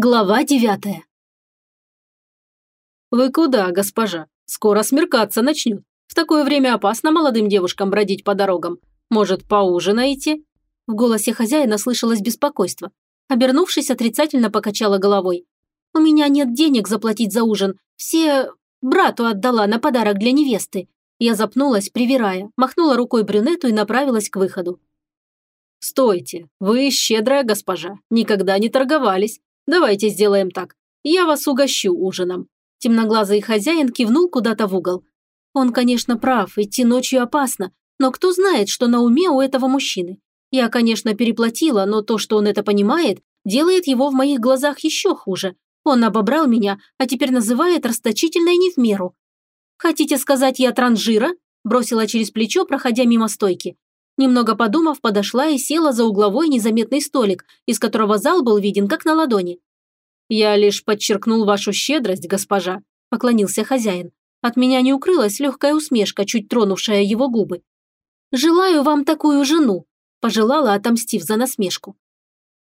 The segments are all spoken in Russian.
Глава девятая. «Вы куда, госпожа? Скоро смеркаться начнет. В такое время опасно молодым девушкам бродить по дорогам. Может, поужинаете?» В голосе хозяина слышалось беспокойство. Обернувшись, отрицательно покачала головой. «У меня нет денег заплатить за ужин. Все брату отдала на подарок для невесты». Я запнулась, привирая, махнула рукой брюнету и направилась к выходу. «Стойте, вы щедрая госпожа, никогда не торговались. Давайте сделаем так. Я вас угощу ужином». Темноглазый хозяин кивнул куда-то в угол. Он, конечно, прав, идти ночью опасно, но кто знает, что на уме у этого мужчины. Я, конечно, переплатила, но то, что он это понимает, делает его в моих глазах еще хуже. Он обобрал меня, а теперь называет расточительной не в меру. «Хотите сказать, я транжира?» бросила через плечо, проходя мимо стойки. Немного подумав, подошла и села за угловой незаметный столик, из которого зал был виден как на ладони. «Я лишь подчеркнул вашу щедрость, госпожа», – поклонился хозяин. От меня не укрылась легкая усмешка, чуть тронувшая его губы. «Желаю вам такую жену», – пожелала, отомстив за насмешку.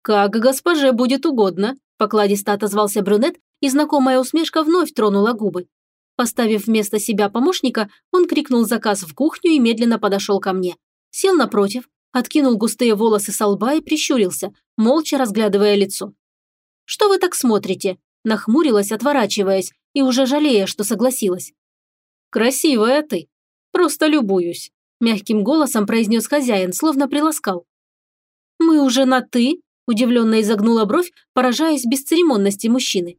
«Как госпоже будет угодно», – покладисто отозвался брюнет, и знакомая усмешка вновь тронула губы. Поставив вместо себя помощника, он крикнул заказ в кухню и медленно подошел ко мне. Сел напротив, откинул густые волосы со лба и прищурился, молча разглядывая лицо. «Что вы так смотрите?» Нахмурилась, отворачиваясь, и уже жалея, что согласилась. «Красивая ты. Просто любуюсь», – мягким голосом произнес хозяин, словно приласкал. «Мы уже на «ты»?» – удивленно изогнула бровь, поражаясь бесцеремонности мужчины.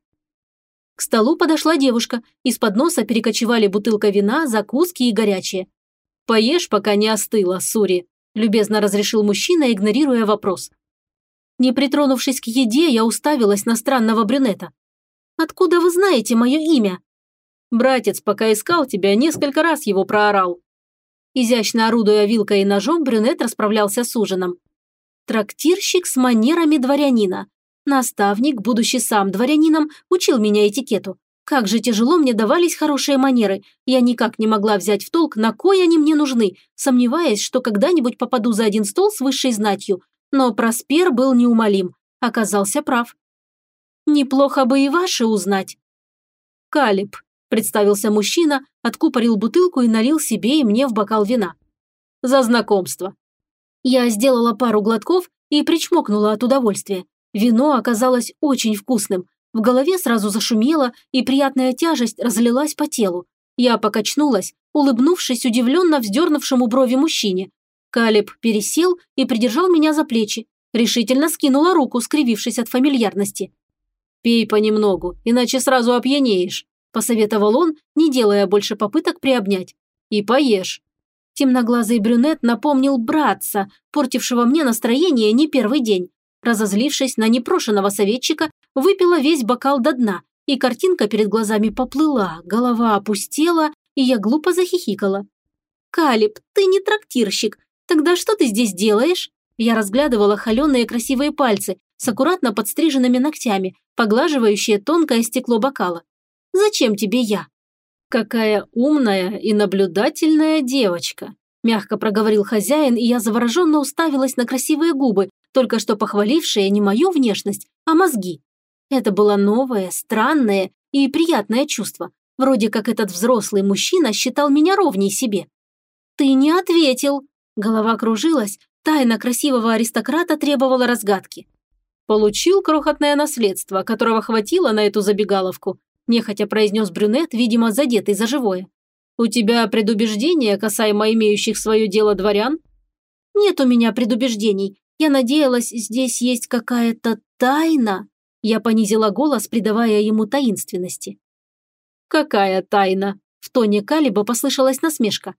К столу подошла девушка, из-под носа перекочевали бутылка вина, закуски и горячее. «Поешь, пока не остыла, Сури», – любезно разрешил мужчина, игнорируя вопрос. Не притронувшись к еде, я уставилась на странного брюнета. «Откуда вы знаете мое имя?» «Братец, пока искал тебя, несколько раз его проорал». Изящно орудуя вилкой и ножом, брюнет расправлялся с ужином. Трактирщик с манерами дворянина. Наставник, будучи сам дворянином, учил меня этикету. Как же тяжело мне давались хорошие манеры. Я никак не могла взять в толк, на кой они мне нужны, сомневаясь, что когда-нибудь попаду за один стол с высшей знатью. Но Проспер был неумолим. Оказался прав. Неплохо бы и ваши узнать. Калиб, представился мужчина, откупорил бутылку и налил себе и мне в бокал вина. За знакомство. Я сделала пару глотков и причмокнула от удовольствия. Вино оказалось очень вкусным, в голове сразу зашумело, и приятная тяжесть разлилась по телу. Я покачнулась, улыбнувшись удивленно вздернувшему брови мужчине. Калиб пересел и придержал меня за плечи. Решительно скинула руку, скривившись от фамильярности. «Пей понемногу, иначе сразу опьянеешь», – посоветовал он, не делая больше попыток приобнять. «И поешь». Темноглазый брюнет напомнил братца, портившего мне настроение не первый день. Разозлившись на непрошенного советчика, выпила весь бокал до дна, и картинка перед глазами поплыла, голова опустела, и я глупо захихикала. «Калиб, ты не трактирщик. Тогда что ты здесь делаешь?» Я разглядывала холеные красивые пальцы с аккуратно подстриженными ногтями, поглаживающие тонкое стекло бокала. «Зачем тебе я?» «Какая умная и наблюдательная девочка», мягко проговорил хозяин, и я завороженно уставилась на красивые губы, только что похвалившие не мою внешность, а мозги. Это было новое, странное и приятное чувство. Вроде как этот взрослый мужчина считал меня ровней себе. «Ты не ответил!» Голова кружилась, тайна красивого аристократа требовала разгадки. «Получил крохотное наследство, которого хватило на эту забегаловку», нехотя произнес брюнет, видимо, задетый за живое. «У тебя предубеждения касаемо имеющих свое дело дворян?» «Нет у меня предубеждений. Я надеялась, здесь есть какая-то тайна». Я понизила голос, придавая ему таинственности. «Какая тайна?» В тоне Калиба послышалась насмешка.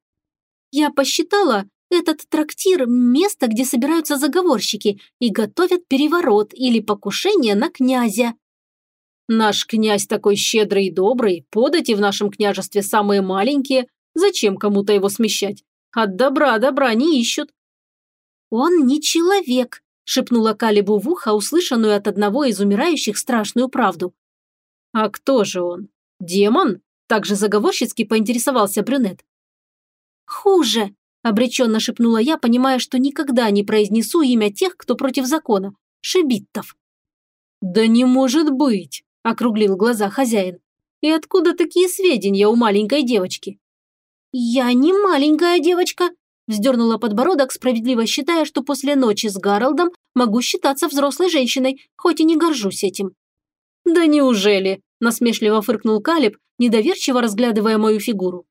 «Я посчитала, этот трактир – место, где собираются заговорщики и готовят переворот или покушение на князя». «Наш князь такой щедрый и добрый, подати в нашем княжестве самые маленькие, зачем кому-то его смещать? От добра добра не ищут». «Он не человек», – шепнула Калибу в ухо, услышанную от одного из умирающих страшную правду. «А кто же он? Демон?» – также заговорщицки поинтересовался брюнет. «Хуже», – обреченно шепнула я, понимая, что никогда не произнесу имя тех, кто против закона – шибиттов. «Да не может быть!» – округлил глаза хозяин. «И откуда такие сведения у маленькой девочки?» «Я не маленькая девочка», – вздернула подбородок, справедливо считая, что после ночи с Гарольдом могу считаться взрослой женщиной, хоть и не горжусь этим. «Да неужели?» – насмешливо фыркнул Калиб, недоверчиво разглядывая мою фигуру.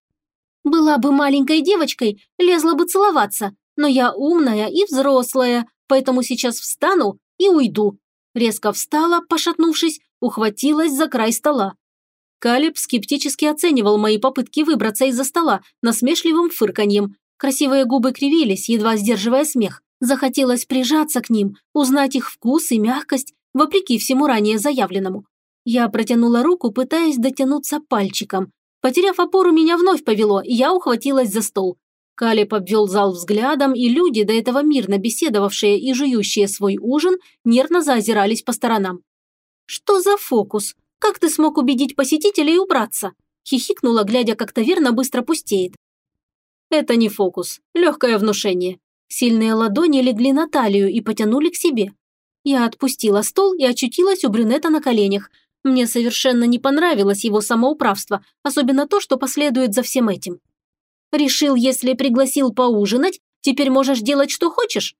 «Была бы маленькой девочкой, лезла бы целоваться, но я умная и взрослая, поэтому сейчас встану и уйду. Резко встала, пошатнувшись, ухватилась за край стола. Калиб скептически оценивал мои попытки выбраться из-за стола насмешливым фырканьем. Красивые губы кривились, едва сдерживая смех. Захотелось прижаться к ним, узнать их вкус и мягкость, вопреки всему ранее заявленному. Я протянула руку, пытаясь дотянуться пальчиком. Потеряв опору, меня вновь повело, и я ухватилась за стол. Калеб обвел зал взглядом, и люди, до этого мирно беседовавшие и жующие свой ужин, нервно заозирались по сторонам. «Что за фокус? Как ты смог убедить посетителей убраться?» хихикнула, глядя, как таверна быстро пустеет. «Это не фокус, легкое внушение». Сильные ладони легли на талию и потянули к себе. Я отпустила стол и очутилась у брюнета на коленях. Мне совершенно не понравилось его самоуправство, особенно то, что последует за всем этим. Решил, если пригласил поужинать, теперь можешь делать, что хочешь?»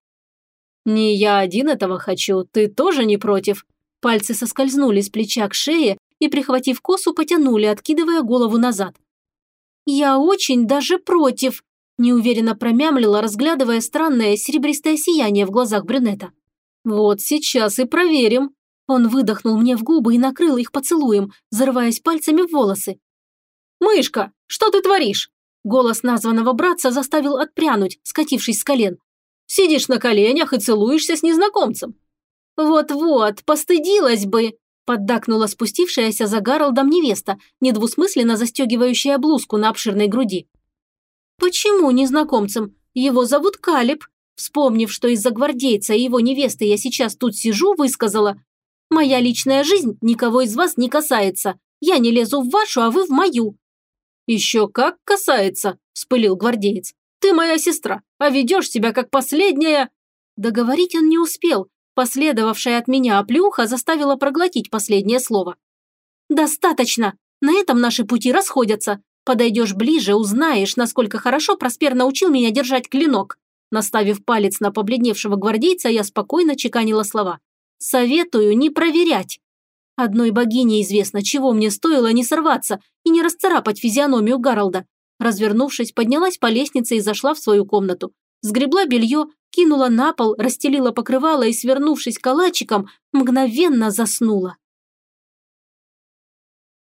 «Не я один этого хочу, ты тоже не против». Пальцы соскользнули с плеча к шее и, прихватив косу, потянули, откидывая голову назад. «Я очень даже против», – неуверенно промямлила, разглядывая странное серебристое сияние в глазах брюнета. «Вот сейчас и проверим». Он выдохнул мне в губы и накрыл их поцелуем, зарываясь пальцами в волосы. «Мышка, что ты творишь?» Голос названного братца заставил отпрянуть, скатившись с колен. «Сидишь на коленях и целуешься с незнакомцем». «Вот-вот, постыдилась бы!» поддакнула спустившаяся за Гаролдом невеста, недвусмысленно застегивающая блузку на обширной груди. «Почему незнакомцем? Его зовут Калиб». Вспомнив, что из-за гвардейца и его невесты я сейчас тут сижу, высказала. «Моя личная жизнь никого из вас не касается. Я не лезу в вашу, а вы в мою. «Еще как касается», – вспылил гвардеец. «Ты моя сестра, а ведешь себя как последняя...» Договорить он не успел. Последовавшая от меня оплюха заставила проглотить последнее слово. «Достаточно. На этом наши пути расходятся. Подойдешь ближе, узнаешь, насколько хорошо Проспер научил меня держать клинок». Наставив палец на побледневшего гвардейца, я спокойно чеканила слова. «Советую не проверять. Одной богине известно, чего мне стоило не сорваться и не расцарапать физиономию Гаролда. Развернувшись, поднялась по лестнице и зашла в свою комнату. Сгребла белье, кинула на пол, расстелила покрывало и, свернувшись калачиком, мгновенно заснула.